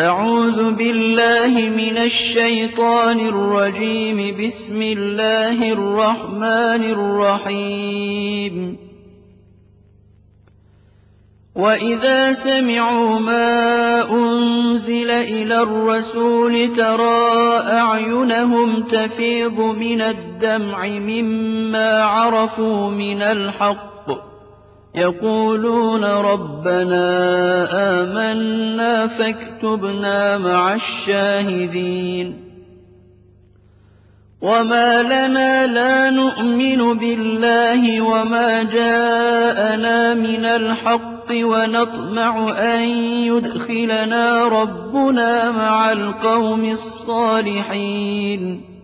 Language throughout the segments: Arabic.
أعوذ بالله من الشيطان الرجيم. بسم الله الرحمن الرحيم. وإذا سمعوا ما أنزل إلى الرسول ترى أعينهم تفيض من الدمع مما عرفوا من الحق. يَقُولُونَ رَبَّنَا آمَنَّا فَاكْتُبْنَا مَعَ الشَّاهِدِينَ. وَمَا لَنَا لَا نُؤْمِنُ بِاللَّهِ وَمَا جَاءَنَا مِنَ الْحَقِّ وَنَطْمَعُ أَن يُدْخِلَنَا رَبُّنَا مَعَ الْقَوْمِ الصَّالِحِينَ.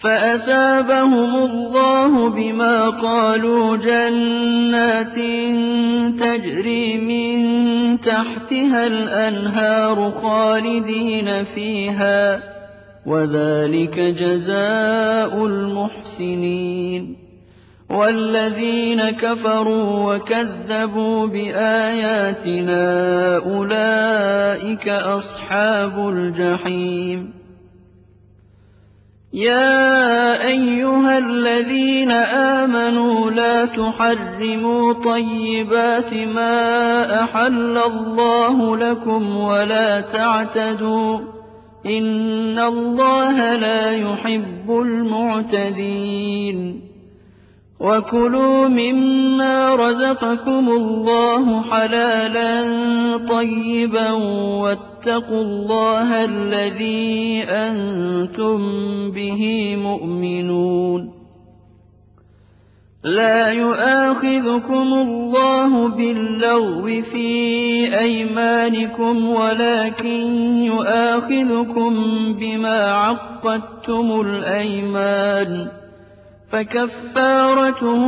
فَأَثَابَهُمُ اللَّهُ بِمَا قَالُوا جَنَّاتٍ تَجْرِي مِن تَحْتِهَا الْأَنْهَارُ خَالِدِينَ فِيهَا ۚ وَذَٰلِكَ جَزَاءُ الْمُحْسِنِينَ. وَالَّذِينَ كَفَرُوا وَكَذَّبُوا بِآيَاتِنَا أُولَٰئِكَ أَصْحَابُ الْجَحِيمِ. يَا أَيُّهَا الَّذِينَ آمَنُوا لَا تُحَرِّمُوا طَيِّبَاتِ مَا أَحَلَّ اللَّهُ لَكُمْ وَلَا تَعْتَدُوا ۚ إِنَّ اللَّهَ لَا يُحِبُّ الْمُعْتَدِينَ. وَكُلُوا مِمَّا رَزَقَكُمُ اللَّهُ حَلَالًا طَيِّبًا وَاتَّقُوا اللَّهَ الَّذِي أَنتُم بِهِ مُؤْمِنُونَ. لَا يُؤَاخِذُكُمُ اللَّهُ بِاللَّغْوِ فِي أَيْمَانِكُمْ وَلَٰكِن يُؤَاخِذُكُم بِمَا عَقَّدتُّمُ الْأَيْمَانَ. فَكَفَّارَتُهُ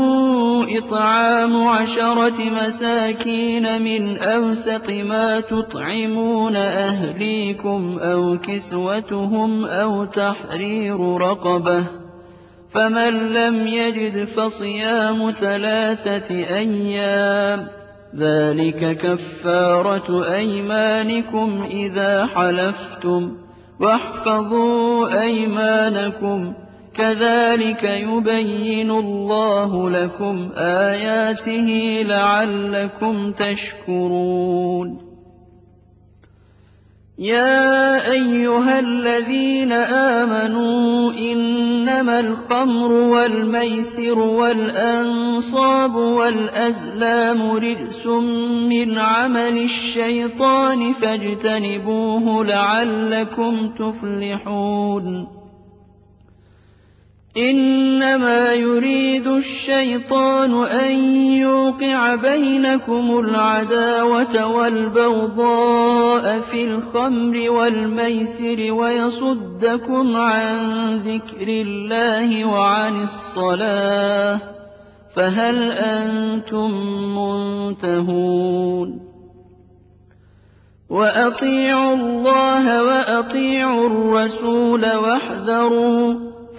إِطْعَامُ عَشَرَةِ مَسَاكِينَ مِنْ أَوْسَطِ مَا تُطْعِمُونَ أَهْلِيكُمْ أَوْ كِسْوَتُهُمْ أَوْ تَحْرِيرُ رَقَبَةٍ ۖ فَمَن لَّمْ يَجِدْ فَصِيَامُ ثَلَاثَةِ أَيَّامٍ ۚ ذَٰلِكَ كَفَّارَةُ أَيْمَانِكُمْ إِذَا حَلَفْتُمْ ۚ وَاحْفَظُوا أَيْمَانَكُمْ كَذَٰلِكَ يُبَيِّنُ اللَّهُ لَكُمْ آيَاتِهِ لَعَلَّكُمْ تَشْكُرُونَ. يَا أَيُّهَا الَّذِينَ آمَنُوا إِنَّمَا الْخَمْرُ وَالْمَيْسِرُ وَالْأَنصَابُ وَالْأَزْلَامُ رِجْسٌ مِّنْ عَمَلِ الشَّيْطَانِ فَاجْتَنِبُوهُ لَعَلَّكُمْ تُفْلِحُونَ. إِنَّمَا يُرِيدُ الشَّيْطَانُ أَن يُوقِعَ بَيْنَكُمُ الْعَدَاوَةَ وَالْبَغْضَاءَ فِي الْخَمْرِ وَالْمَيْسِرِ وَيَصُدَّكُمْ عَن ذِكْرِ اللَّهِ وَعَنِ الصَّلَاةِ ۖ فَهَلْ أَنتُم مُّنتَهُونَ؟ وَأَطِيعُوا اللَّهَ وَأَطِيعُوا الرَّسُولَ وَاحْذَرُوا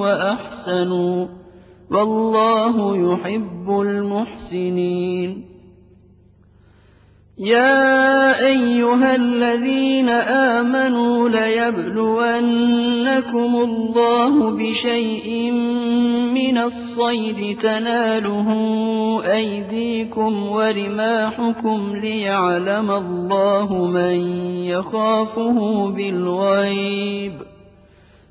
وَّأَحْسَنُوا ۗ وَاللَّهُ يُحِبُّ الْمُحْسِنِينَ. يَا أَيُّهَا الَّذِينَ آمَنُوا لَيَبْلُوَنَّكُمُ اللَّهُ بِشَيْءٍ مِّنَ الصَّيْدِ تَنَالُهُ أَيْدِيكُمْ وَرِمَاحُكُمْ لِيَعْلَمَ اللَّهُ مَن يَخَافُهُ بِالْغَيْبِ ۚ.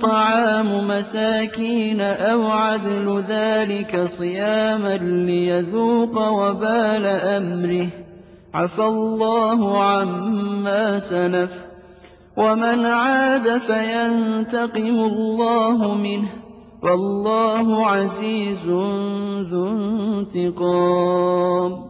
طَعَامُ مَسَاكِينَ أَوْ عَدْلُ ذَٰلِكَ صِيَامًا لِّيَذُوقَ وَبَالَ أَمْرِهِ ۗ عَفَا اللَّهُ عَمَّا سَلَفَ ۚ وَمَنْ عَادَ فَيَنتَقِمُ اللَّهُ مِنْهُ ۗ وَاللَّهُ عَزِيزٌ ذُو انتِقَامٍ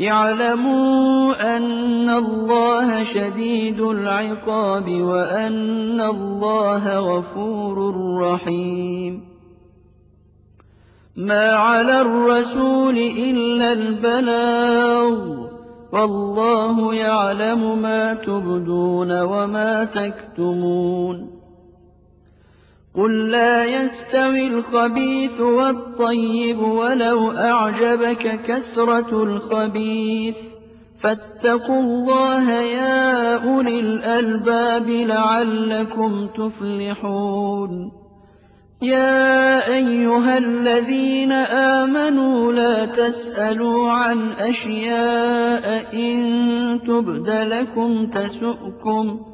اعْلَمُوا أَنَّ اللَّهَ شَدِيدُ الْعِقَابِ وَأَنَّ اللَّهَ غَفُورٌ رَّحِيمٌ. مَّا عَلَى الرَّسُولِ إِلَّا الْبَلَاغُ ۗ وَاللَّهُ يَعْلَمُ مَا تُبْدُونَ وَمَا تَكْتُمُونَ. قُل لَّا يَسْتَوِي الْخَبِيثُ وَالطَّيِّبُ وَلَوْ أَعْجَبَكَ كَثْرَةُ الْخَبِيثِ ۚ فَاتَّقُوا اللَّهَ يَا أُولِي الْأَلْبَابِ لَعَلَّكُمْ تُفْلِحُونَ يَا أَيُّهَا الَّذِينَ آمَنُوا لَا تَسْأَلُوا عَنْ أَشْيَاءَ إِن تُبْدَ لَكُمْ تَسُؤْكُمْ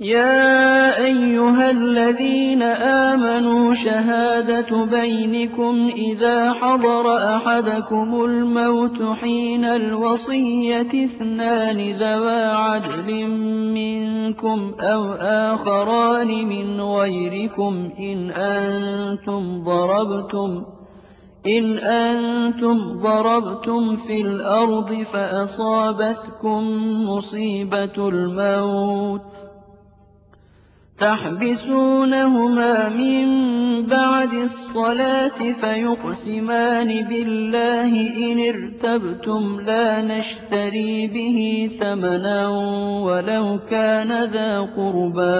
يَا أَيُّهَا الَّذِينَ آمَنُوا شَهَادَةُ بَيْنِكُمْ إِذَا حَضَرَ أَحَدَكُمُ الْمَوْتُ حِينَ الْوَصِيَّةِ اثْنَانِ ذَوَا عَدْلٍ مِّنكُمْ أَوْ آخَرَانِ مِنْ غَيْرِكُمْ إِنْ أَنتُمْ ضَرَبْتُمْ فِي الْأَرْضِ فَأَصَابَتْكُم مُّصِيبَةُ الْمَوْتِ تَحْبِسُونَهُمَا مِن بَعْدِ الصَّلَاةِ فَيُقْسِمَانِ بِاللَّهِ إِنِ ارْتَبْتُمْ لَا نَشْتَرِي بِهِ ثَمَنًا وَلَوْ كَانَ ذَا قُرْبَىٰ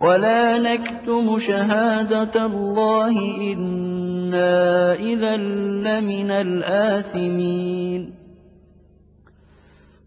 وَلَا نَكْتُمُ شَهَادَةَ اللَّهِ إِنَّا إِذًا لَّمِنَ الْآثِمِينَ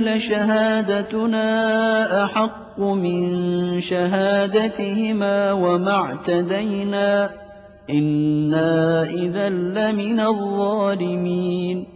لَشَهَادَتُنَا أَحَقُّ مِن شَهَادَتِهِمَا وَمَا اعْتَدَيْنَا. إِنَّا إِذًا لَّمِنَ الظَّالِمِينَ.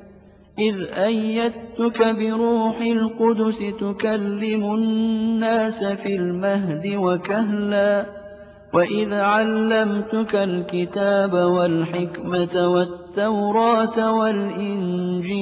إِذْ أَيَّدتُّكَ بِرُوحِ الْقُدُسِ تُكَلِّمُ النَّاسَ فِي الْمَهْدِ وَكَهْلًا وَإِذْ عَلَّمْتُكَ الْكِتَابَ وَالْحِكْمَةَ وَالتَّوْرَاةَ وَالْإِنجِيلَ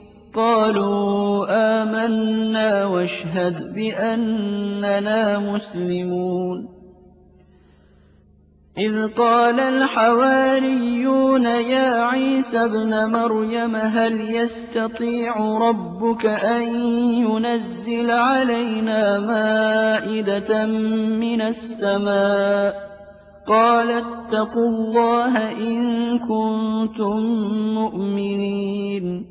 قَالُوا آمَنَّا وَاشْهَدْ بِأَنَّنَا مُسْلِمُونَ. إِذْ قَالَ الْحَوَارِيُّونَ يَا عِيسَى ابْنَ مَرْيَمَ هَلْ يَسْتَطِيعُ رَبُّكَ أَن يُنَزِّلَ عَلَيْنَا مَائِدَةً مِّنَ السَّمَاءِ ۖ؟ قَالَ اتَّقُوا اللَّهَ إِن كُنتُم مُّؤْمِنِينَ.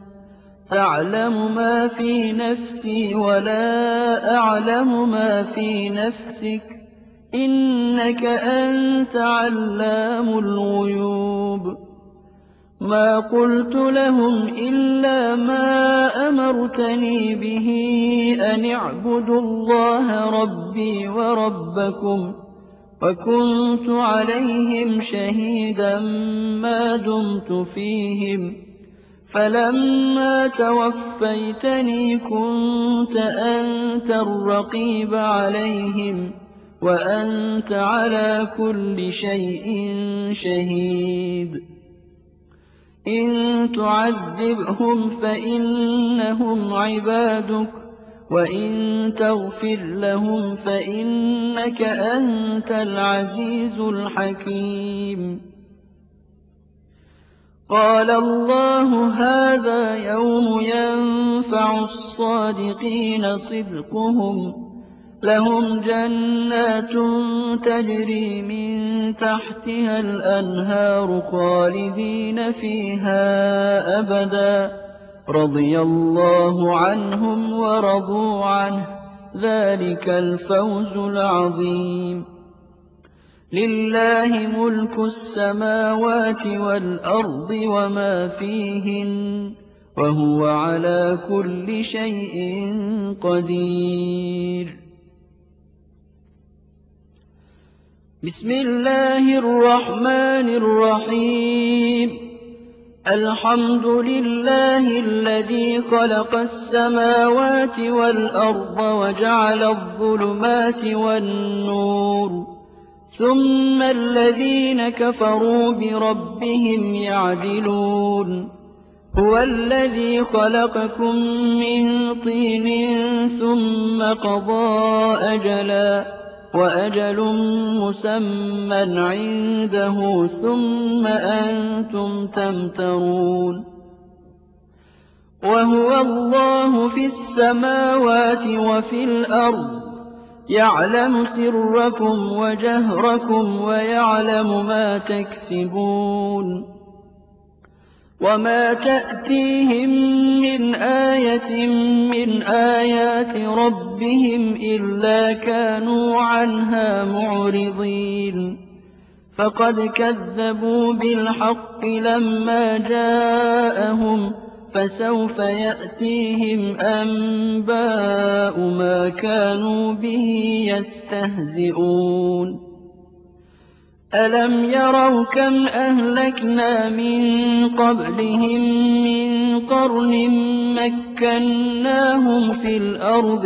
تَعْلَمُ مَا فِي نَفْسِي وَلَا أَعْلَمُ مَا فِي نَفْسِكَ ۚ. إِنَّكَ أَنتَ عَلَّامُ الْغُيُوبِ. مَا قُلْتُ لَهُمْ إِلَّا مَا أَمَرْتَنِي بِهِ أَنِ اعْبُدُوا اللَّهَ رَبِّي وَرَبَّكُمْ. وَكُنتُ عَلَيْهِمْ شَهِيدًا مَّا دُمْتُ فِيهِمْ ۖ. فَلَمَّا تَوَفَّيْتَنِي كُنتَ أَنتَ الرَّقِيبَ عَلَيْهِمْ ۚ وَأَنتَ عَلَىٰ كُلِّ شَيْءٍ شَهِيدٌ. إِن تُعَذِّبْهُمْ فَإِنَّهُمْ عِبَادُكَ ۖ وَإِن تَغْفِرْ لَهُمْ فَإِنَّكَ أَنتَ الْعَزِيزُ الْحَكِيمُ. قَالَ اللَّهُ هَٰذَا يَوْمُ يَنفَعُ الصَّادِقِينَ صِدْقُهُمْ ۚ. لَهُمْ جَنَّاتٌ تَجْرِي مِن تَحْتِهَا الْأَنْهَارُ خَالِدِينَ فِيهَا أَبَدًا ۖ. رَّضِيَ اللَّهُ عَنْهُمْ وَرَضُوا عَنْهُ ۚ. ذَٰلِكَ الْفَوْزُ الْعَظِيمُ. لِلَّهِ مُلْكُ السَّمَاوَاتِ وَالْأَرْضِ وَمَا فِيهِنَّ ۚ وَهُوَ عَلَىٰ كُلِّ شَيْءٍ قَدِيرٌ. بِسْمِ اللَّهِ الرَّحْمَٰنِ الرَّحِيمِ. الْحَمْدُ لِلَّهِ الَّذِي خَلَقَ السَّمَاوَاتِ وَالْأَرْضَ وَجَعَلَ الظُّلُمَاتِ وَالنُّورَ ثُمَّ الَّذِينَ كَفَرُوا بِرَبِّهِمْ يَعْدِلُونَ هُوَ الَّذِي خَلَقَكُم مِّن طِينٍ ثُمَّ قَضَىٰ أَجَلًا ۖ وَأَجَلٌ مُّسَمًّى عِندَهُ ثُمَّ أَنتُمْ تَمْتَرُونَ وَهُوَ اللَّهُ فِي السَّمَاوَاتِ وَفِي الْأَرْضِ يَعْلَمُ سِرَّكُمْ وَجَهْرَكُمْ وَيَعْلَمُ مَا تَكْسِبُونَ وَمَا تَأْتِيهِم مِّنْ آيَةٍ مِّنْ آيَاتِ رَبِّهِمْ إِلَّا كَانُوا عَنْهَا مُعْرِضِينَ فَقَدْ كَذَّبُوا بِالْحَقِّ لَمَّا جَاءَهُمْ فَسَوْفَ يَأْتِيهِمْ أَنبَاءُ مَا كَانُوا بِهِ يَسْتَهْزِئُونَ. أَلَمْ يَرَوْا كَمْ أَهْلَكْنَا مِن قَبْلِهِم مِّن قَرْنٍ مَّكَّنَّاهُمْ فِي الْأَرْضِ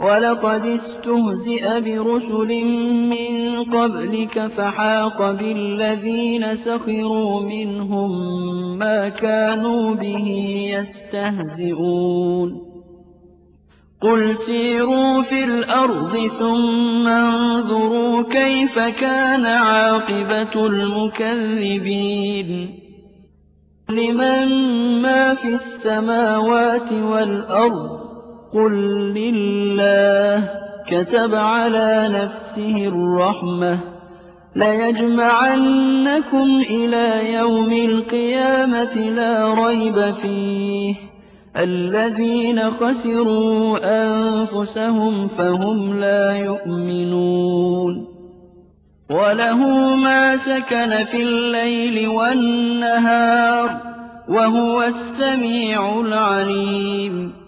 وَلَقَدِ اسْتُهْزِئَ بِرُسُلٍ مِّن قَبْلِكَ فَحَاقَ بِالَّذِينَ سَخِرُوا مِنْهُم مَّا كَانُوا بِهِ يَسْتَهْزِئُونَ. قُلْ سِيرُوا فِي الْأَرْضِ ثُمَّ انظُرُوا كَيْفَ كَانَ عَاقِبَةُ الْمُكَذِّبِينَ. لِمَن مَّا فِي السَّمَاوَاتِ وَالْأَرْضِ قُل لِّلَّهِ ۚ كَتَبَ عَلَىٰ نَفْسِهِ الرَّحْمَةَ ۚ لَيَجْمَعَنَّكُمْ إِلَىٰ يَوْمِ الْقِيَامَةِ لَا رَيْبَ فِيهِ ۚ الَّذِينَ خَسِرُوا أَنفُسَهُمْ فَهُمْ لَا يُؤْمِنُونَ وَلَهُ مَا سَكَنَ فِي اللَّيْلِ وَالنَّهَارِ ۚ وَهُوَ السَّمِيعُ الْعَلِيمُ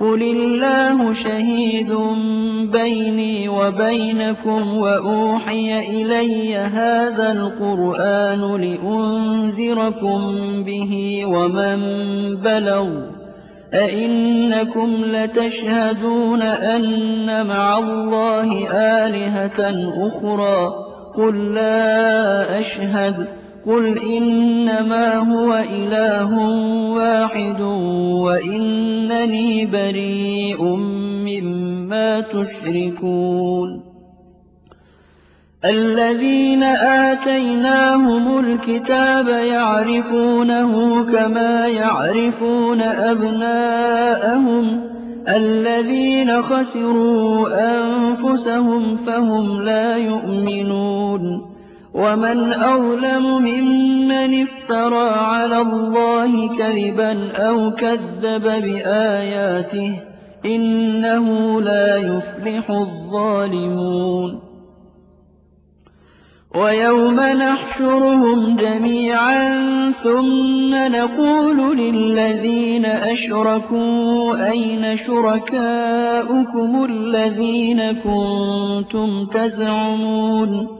قُلِ اللَّهُ شَهِيدٌ بَيْنِي وَبَيْنَكُمْ ۖ وَأُوحِيَ إِلَيَّ هَٰذَا الْقُرْآنُ لِأُنذِرَكُم بِهِ وَمَن بَلَغَ ۚ أَئِنَّكُمْ لَتَشْهَدُونَ أَنَّ مَعَ اللَّهِ آلِهَةً أُخْرَىٰ ۚ قُل لَّا أَشْهَدُ قُلْ إِنَّمَا هُوَ إِلَٰهٌ وَاحِدٌ وَإِنَّنِي بَرِيءٌ مِّمَّا تُشْرِكُونَ الَّذِينَ آتَيْنَاهُمُ الْكِتَابَ يَعْرِفُونَهُ كَمَا يَعْرِفُونَ أَبْنَاءَهُمُ ۘ الَّذِينَ خَسِرُوا أَنفُسَهُمْ فَهُمْ لَا يُؤْمِنُونَ وَمَنْ أَظْلَمُ مِمَّنِ افْتَرَىٰ عَلَى اللَّهِ كَذِبًا أَوْ كَذَّبَ بِآيَاتِهِ ۚ إِنَّهُ لَا يُفْلِحُ الظَّالِمُونَ وَيَوْمَ نَحْشُرُهُمْ جَمِيعًا ثُمَّ نَقُولُ لِلَّذِينَ أَشْرَكُوا أَيْنَ شُرَكَاؤُكُمُ الَّذِينَ كُنتُمْ تَزْعُمُونَ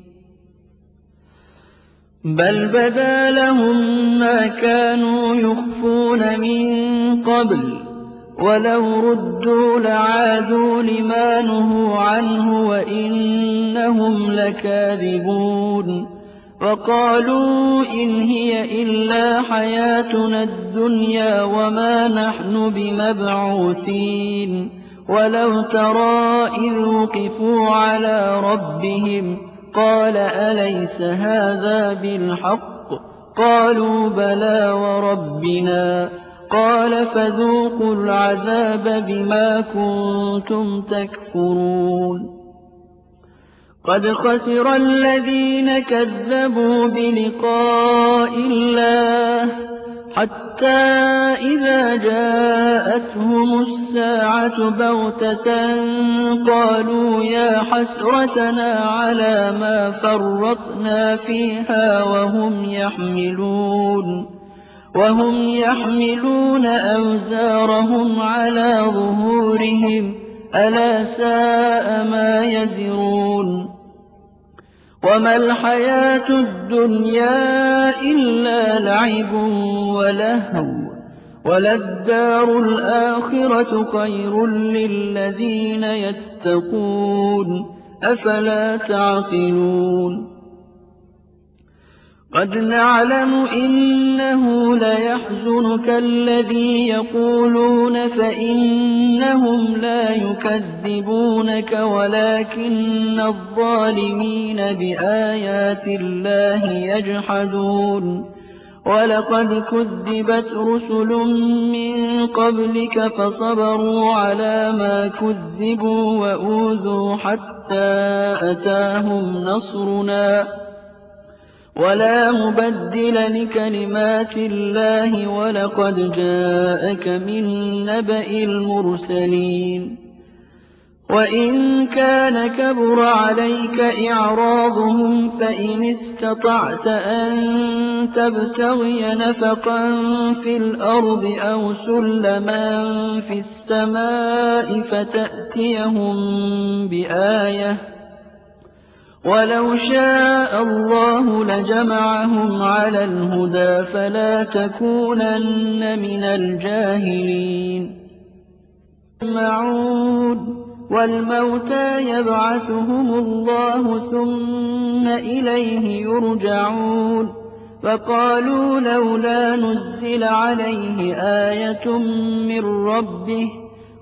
بَلْ بَدَا لَهُم مَّا كَانُوا يُخْفُونَ مِن قَبْلُ ۖ وَلَوْ رُدُّوا لَعَادُوا لِمَا نُهُوا عَنْهُ وَإِنَّهُمْ لَكَاذِبُونَ وَقَالُوا إِنْ هِيَ إِلَّا حَيَاتُنَا الدُّنْيَا وَمَا نَحْنُ بِمَبْعُوثِينَ وَلَوْ تَرَىٰ إِذْ وُقِفُوا عَلَىٰ رَبِّهِمْ قَالَ أَلَيْسَ هَٰذَا بِالْحَقِّ ۖ؟ قَالُوا بَلَىٰ وَرَبِّنَا ۚ. قَالَ فَذُوقُوا الْعَذَابَ بِمَا كُنتُمْ تَكْفُرُونَ. قَدْ خَسِرَ الَّذِينَ كَذَّبُوا بِلِقَاءِ اللَّهِ. حَتَّىٰ إِذَا جَاءَتْهُمُ السَّاعَةُ بَغْتَةً قَالُوا يَا حَسْرَتَنَا عَلَىٰ مَا فَرَّطْنَا فِيهَا وَهُمْ يَحْمِلُونَ أَوْزَارَهُمْ عَلَىٰ ظُهُورِهِمْ ۚ أَلَا سَاءَ مَا يَزِرُونَ وَمَا الْحَيَاةُ الدُّنْيَا إِلَّا لَعِبٌ وَلَهْوٌ ۖ وَلَلدَّارُ الْآخِرَةُ خَيْرٌ لِّلَّذِينَ يَتَّقُونَ ۗ أَفَلَا تَعْقِلُونَ قَدْ نَعْلَمُ إِنَّهُ لَيَحْزُنُكَ الَّذِي يَقُولُونَ فَإِنَّهُمْ لَا يُكَذِّبُونَكَ وَلَٰكِنَّ الظَّالِمِينَ بِآيَاتِ اللَّهِ يَجْحَدُونَ وَلَقَدْ كُذِّبَتْ رُسُلٌ مِّن قَبْلِكَ فَصَبَرُوا عَلَىٰ مَا كُذِّبُوا وَأُوذُوا حَتَّىٰ أَتَاهُمْ نَصْرُنَا ۚ وَلَا مُبَدِّلَ لِكَلِمَاتِ اللَّهِ ۚ وَلَقَدْ جَاءَكَ مِن نَّبَإِ الْمُرْسَلِينَ وَإِن كَانَ كَبُرَ عَلَيْكَ إِعْرَاضُهُمْ فَإِنِ اسْتَطَعْتَ أَن تَبْتَغِيَ نَفَقًا فِي الْأَرْضِ أَوْ سُلَّمًا فِي السَّمَاءِ فَتَأْتِيَهُم بِآيَةٍ ۚ وَلَوْ شَاءَ اللَّهُ لَجَمَعَهُمْ عَلَى الْهُدَىٰ فَلَا تَكُونَنَّ مِنَ الْجَاهِلِينَ. وَالْمَوْتَىٰ يَبْعَثُهُمُ اللَّهُ ثُمَّ إِلَيْهِ يُرْجَعُونَ. وَقَالُوا لَوْلَا نُزِّلَ عَلَيْهِ آيَةٌ مِّن رَّبِّهِ ۖ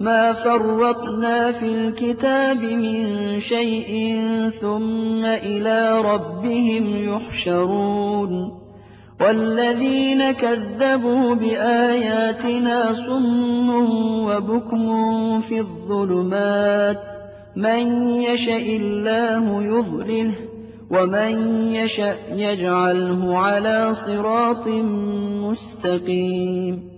مَّا فَرَّطْنَا فِي الْكِتَابِ مِن شَيْءٍ ثُمَّ إِلَىٰ رَبِّهِمْ يُحْشَرُونَ وَالَّذِينَ كَذَّبُوا بِآيَاتِنَا صُمٌّ وَبُكْمٌ فِي الظُّلُمَاتِ ۗ مَن يَشَإِ اللَّهُ يُضْلِلْهُ وَمَن يَشَأْ يَجْعَلْهُ عَلَىٰ صِرَاطٍ مُّسْتَقِيمٍ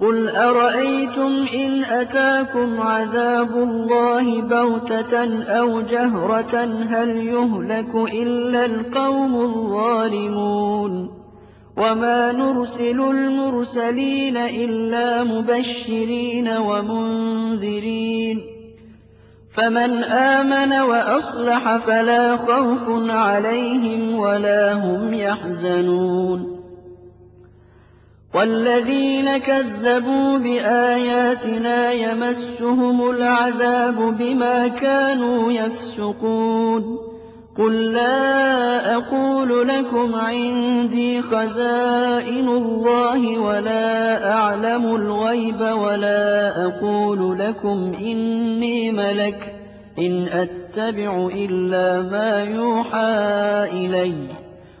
قُلْ أَرَأَيْتُمْ إِنْ أَتَاكُمْ عَذَابُ اللَّهِ بَغْتَةً أَوْ جَهْرَةً هَلْ يُهْلَكُ إِلَّا الْقَوْمُ الظَّالِمُونَ وَمَا نُرْسِلُ الْمُرْسَلِينَ إِلَّا مُبَشِّرِينَ وَمُنذِرِينَ ۖ فَمَنْ آمَنَ وَأَصْلَحَ فَلَا خَوْفٌ عَلَيْهِمْ وَلَا هُمْ يَحْزَنُونَ وَالَّذِينَ كَذَّبُوا بِآيَاتِنَا يَمَسُّهُمُ الْعَذَابُ بِمَا كَانُوا يَفْسُقُونَ. قُل لَّا أَقُولُ لَكُمْ عِندِي خَزَائِنُ اللَّهِ وَلَا أَعْلَمُ الْغَيْبَ وَلَا أَقُولُ لَكُمْ إِنِّي مَلَكٌ ۖ. إِنْ أَتَّبِعُ إِلَّا مَا يُوحَىٰ إِلَيَّ ۚ.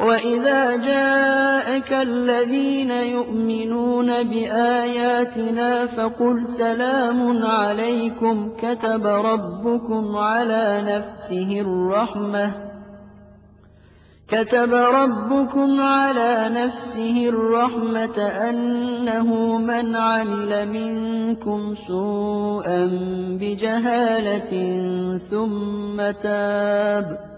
وَإِذَا جَاءَكَ الَّذِينَ يُؤْمِنُونَ بِآيَاتِنَا فَقُلْ سَلَامٌ عَلَيْكُمْ كَتَبَ رَبُّكُمْ عَلَىٰ نَفْسِهِ الرَّحْمَةَ كتب ربكم على نفسه الرحمة أنه من عمل منكم سوءا بجهالة ثم تاب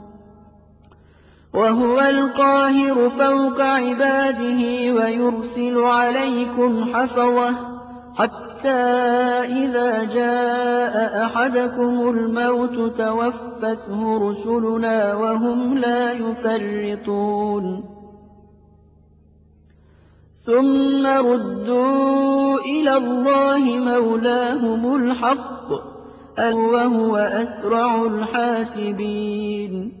وَهُوَ الْقَاهِرُ فَوْقَ عِبَادِهِ وَيُرْسِلُ عَلَيْكُمْ حَفَظَةً حَتَّىٰ إِذَا جَاءَ أَحَدَكُمُ الْمَوْتُ تَوَفَّتْهُ رُسُلُنَا وَهُمْ لَا يُفَرِّطُونَ. ثُمَّ رُدُّوا إِلَى اللَّهِ مَوْلَاهُمُ الْحَقِّ ۚ وَهُوَ أَسْرَعُ الْحَاسِبِينَ.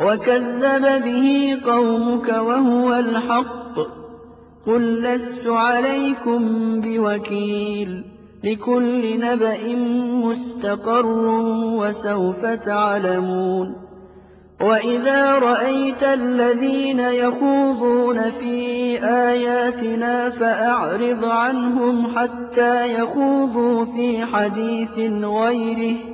وَكَذَّبَ بِهِ قَوْمُكَ وَهُوَ الْحَقُّ ۚ. قُل لَّسْتُ عَلَيْكُم بِوَكِيلٍ لِّكُلِّ نَبَإٍ مُّسْتَقَرٌّ وَسَوْفَ تَعْلَمُونَ. وَإِذَا رَأَيْتَ الَّذِينَ يَخُوضُونَ فِي آيَاتِنَا فَأَعْرِضْ عَنْهُمْ حَتَّىٰ يَخُوضُوا فِي حَدِيثٍ غَيْرِهِ ۚ.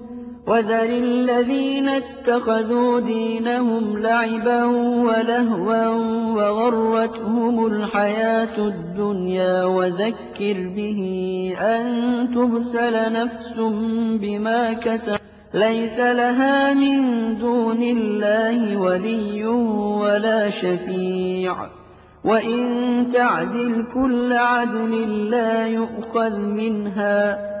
وَذَرِ الَّذِينَ اتَّخَذُوا دِينَهُمْ لَعِبًا وَلَهْوًا وَغَرَّتْهُمُ الْحَيَاةُ الدُّنْيَا وَذَكِّرْ بِهِ أَن تُبْسَلَ نَفْسٌ بِمَا كَسَبَتْ. لَيْسَ لَهَا مِن دُونِ اللَّهِ وَلِيٌّ وَلَا شَفِيعٌ. وَإِن تَعْدِلْ كُلَّ عَدْلٍ لَّا يُؤْخَذْ مِنْهَا ۗ.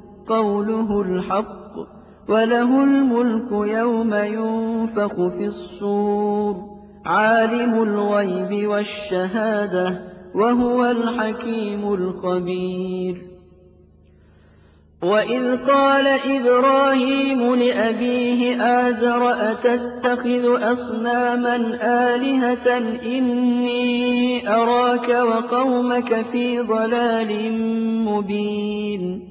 قَوْلُهُ الْحَقُّ ۚ وَلَهُ الْمُلْكُ يَوْمَ يُنفَخُ فِي الصُّورِ ۚ عَالِمُ الْغَيْبِ وَالشَّهَادَةِ ۚ وَهُوَ الْحَكِيمُ الْخَبِيرُ. وَإِذْ قَالَ إِبْرَاهِيمُ لِأَبِيهِ آزَرَ أَتَتَّخِذُ أَصْنَامًا آلِهَةً إِنِّي أَرَاكَ وَقَوْمَكَ فِي ضَلَالٍ مُّبِينٍ؟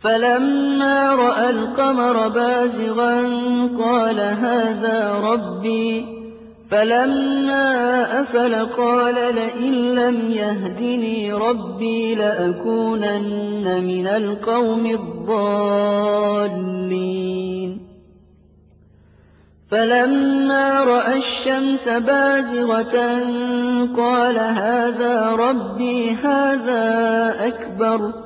فَلَمَّا رَأَى الْقَمَرَ بَازِغًا قَالَ هَٰذَا رَبِّي. فَلَمَّا أَفَلَ قَالَ لَئِن لَّمْ يَهْدِنِي رَبِّي لَأَكُونَنَّ مِنَ الْقَوْمِ الضَّالِّينَ. فَلَمَّا رَأَى الشَّمْسَ بَازِغَةً قَالَ هَٰذَا رَبِّي هَٰذَا أَكْبَرُ.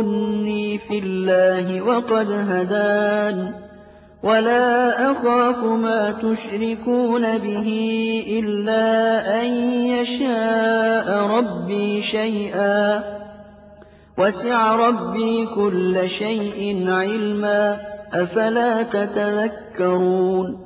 أَتُحَاجُّونِّي فِي اللَّهِ وَقَدْ هَدَانِ. وَلَا أَخَافُ مَا تُشْرِكُونَ بِهِ إِلَّا أَن يَشَاءَ رَبِّي شَيْئًا ۗ. وَسِعَ رَبِّي كُلَّ شَيْءٍ عِلْمًا ۗ. أَفَلَا تَتَذَكَّرُونَ؟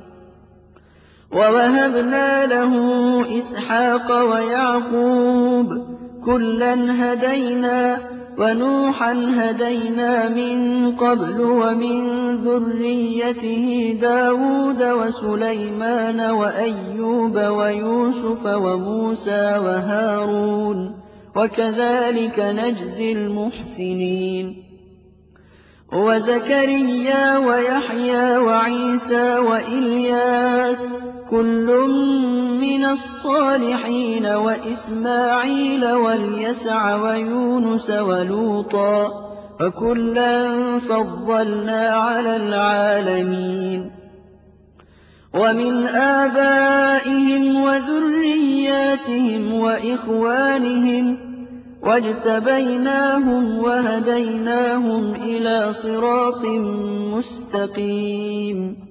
وَوَهَبْنَا لَهُ إِسْحَاقَ وَيَعْقُوبَ ۚ كُلًّا هَدَيْنَا ۚ وَنُوحًا هَدَيْنَا مِن قَبْلُ ۖ وَمِن ذُرِّيَّتِهِ دَاوُودَ وَسُلَيْمَانَ وَأَيُّوبَ وَيُوسُفَ وَمُوسَىٰ وَهَارُونَ ۚ وَكَذَٰلِكَ نَجْزِي الْمُحْسِنِينَ وَزَكَرِيَّا وَيَحْيَىٰ وَعِيسَىٰ وَإِلْيَاسَ ۖ كُلٌّ مِّنَ الصَّالِحِينَ وَإِسْمَاعِيلَ وَالْيَسَعَ وَيُونُسَ وَلُوطًا ۚ وَكُلًّا فَضَّلْنَا عَلَى الْعَالَمِينَ. وَمِنْ آبَائِهِمْ وَذُرِّيَّاتِهِمْ وَإِخْوَانِهِمْ ۖ وَاجْتَبَيْنَاهُمْ وَهَدَيْنَاهُمْ إِلَىٰ صِرَاطٍ مُّسْتَقِيمٍ.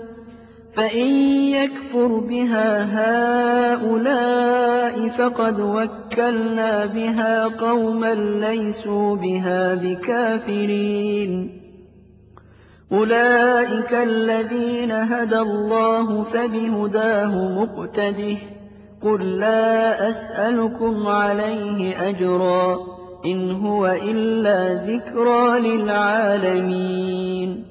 فَإِن يَكْفُرْ بِهَا هَٰؤُلَاءِ فَقَدْ وَكَّلْنَا بِهَا قَوْمًا لَّيْسُوا بِهَا بِكَافِرِينَ أُولَٰئِكَ الَّذِينَ هَدَى اللَّهُ فَبِهُدَاهُ مُقْتَدِهْ ۗ قُل لَّا أَسْأَلُكُمْ عَلَيْهِ أَجْرًا ۖ إِنْ هُوَ إِلَّا ذِكْرَىٰ لِلْعَالَمِينَ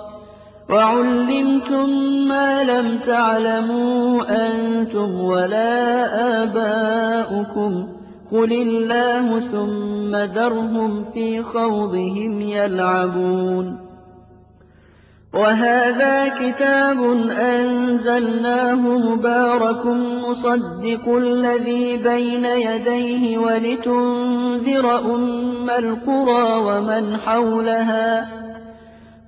وَعُلِّمْتُم مَّا لَمْ تَعْلَمُوا أَنتُمْ وَلَا آبَاؤُكُمْ ۖ. قُلِ اللَّهُ ثُمَّ ذَرْهُمْ فِي خَوْضِهِمْ يَلْعَبُونَ. وَهَٰذَا كِتَابٌ أَنزَلْنَاهُ مُبَارَكٌ مُّصَدِّقُ الَّذِي بَيْنَ يَدَيْهِ وَلِتُنذِرَ أُمَّ الْقُرَىٰ وَمَنْ حَوْلَهَا.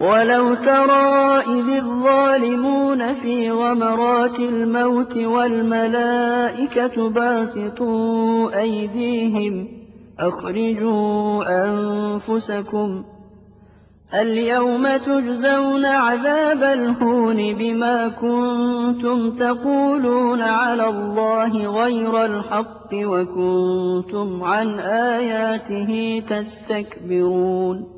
وَلَوْ تَرَىٰ إِذِ الظَّالِمُونَ فِي غَمَرَاتِ الْمَوْتِ وَالْمَلَائِكَةُ بَاسِطُو أَيْدِيهِمْ أَخْرِجُوا أَنفُسَكُمُ. الْيَوْمَ تُجْزَوْنَ عَذَابَ الْهُونِ بِمَا كُنتُمْ تَقُولُونَ عَلَى اللَّهِ غَيْرَ الْحَقِّ وَكُنتُمْ عَنْ آيَاتِهِ تَسْتَكْبِرُونَ.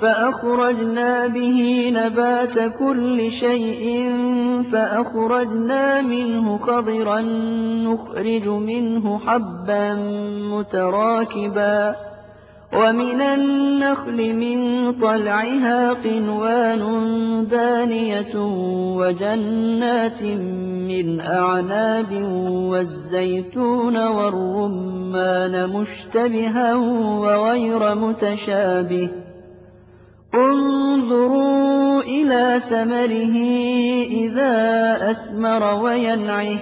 فَأَخْرَجْنَا بِهِ نَبَاتَ كُلِّ شَيْءٍ فَأَخْرَجْنَا مِنْهُ خَضِرًا نُّخْرِجُ مِنْهُ حَبًّا مُّتَرَاكِبًا وَمِنَ النَّخْلِ مِن طَلْعِهَا قِنْوَانٌ دَانِيَةٌ وَجَنَّاتٍ مِّنْ أَعْنَابٍ وَالزَّيْتُونَ وَالرُّمَّانَ مُشْتَبِهًا وَغَيْرَ مُتَشَابِهٍ انظُرُوا إِلَىٰ ثَمَرِهِ إِذَا أَثْمَرَ وَيَنْعِهِ ۚ.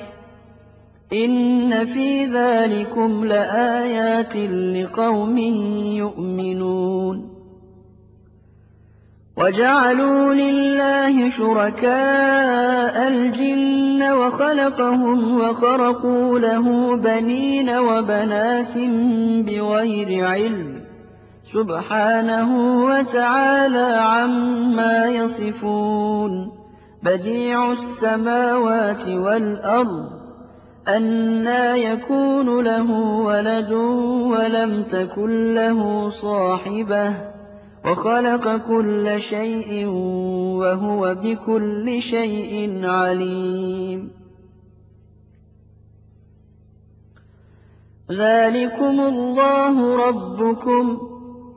إِنَّ فِي ذَٰلِكُمْ لَآيَاتٍ لِّقَوْمٍ يُؤْمِنُونَ. وَجَعَلُوا لِلَّهِ شُرَكَاءَ الْجِنَّ وَخَلَقَهُمْ وَخَرَقُوا لَهُ بَنِينَ وَبَنَاتٍ بِغَيْرِ عِلْمٍ. سُبْحَانَهُ وَتَعَالَىٰ عَمَّا يَصِفُونَ بَدِيعُ السَّمَاوَاتِ وَالْأَرْضِ أَنَّىٰ يَكُونُ لَهُ وَلَدٌ وَلَمْ تَكُن لَّهُ صَاحِبَةٌ ۖ وَخَلَقَ كُلَّ شَيْءٍ وَهُوَ بِكُلِّ شَيْءٍ عَلِيمٌ. ذَٰلِكُمُ اللَّهُ رَبُّكُمْ.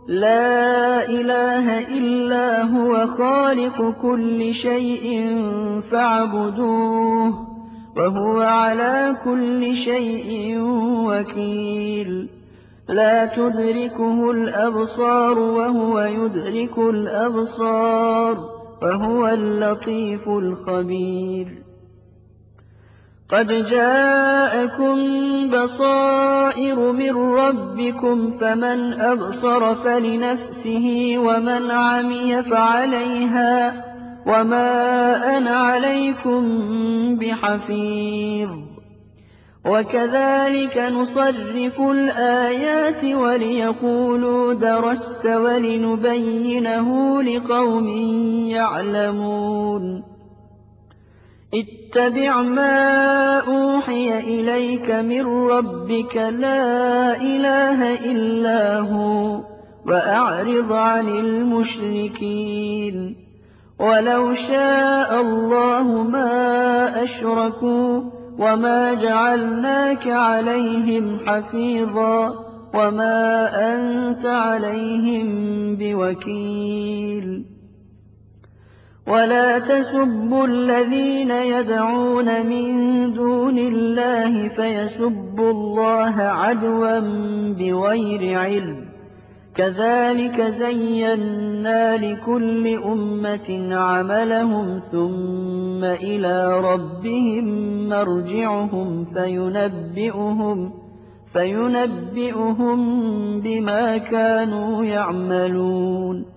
لَا إِلَٰهَ إِلَّا هُوَ خَالِقُ كُلِّ شَيْءٍ فَاعْبُدُوهُ ۚ وَهُوَ عَلَىٰ كُلِّ شَيْءٍ وَكِيلٌ. لَّا تُدْرِكُهُ الْأَبْصَارُ وَهُوَ يُدْرِكُ الْأَبْصَارَ ۖ وَهُوَ اللَّطِيفُ الْخَبِيرُ. قَدْ جَاءَكُم بَصَائِرُ مِن رَّبِّكُمْ ۖ فَمَنْ أَبْصَرَ فَلِنَفْسِهِ وَمَنْ عَمِيَ فَعَلَيْهَا ۖ وَمَا أَنَا عَلَيْكُم بِحَفِيظٍ وَكَذَٰلِكَ نُصَرِّفُ الْآيَاتِ وَلِيَقُولُوا دَرَسْتَ وَلِنُبَيِّنَهُ لِقَوْمٍ يَعْلَمُونَ اتَّبِعْ مَا أُوحِيَ إِلَيْكَ مِن رَّبِّكَ ۖ لَا إِلَٰهَ إِلَّا هُوَ ۖ وَأَعْرِضْ عَنِ الْمُشْرِكِينَ وَلَوْ شَاءَ اللَّهُ مَا أَشْرَكُوا وَمَا جَعَلْنَاكَ عَلَيْهِمْ حَفِيظًا وَمَا أَنتَ عَلَيْهِم بِوَكِيلٍ وَلَا تَسُبُّوا الَّذِينَ يَدْعُونَ مِن دُونِ اللَّهِ فَيَسُبُّوا اللَّهَ عَدْوًا بِغَيْرِ عِلْمٍ ۗ كَذَٰلِكَ زَيَّنَّا لِكُلِّ أُمَّةٍ عَمَلَهُمْ ثُمَّ إِلَىٰ رَبِّهِم مَّرْجِعُهُمْ فَيُنَبِّئُهُم بِمَا كَانُوا يَعْمَلُونَ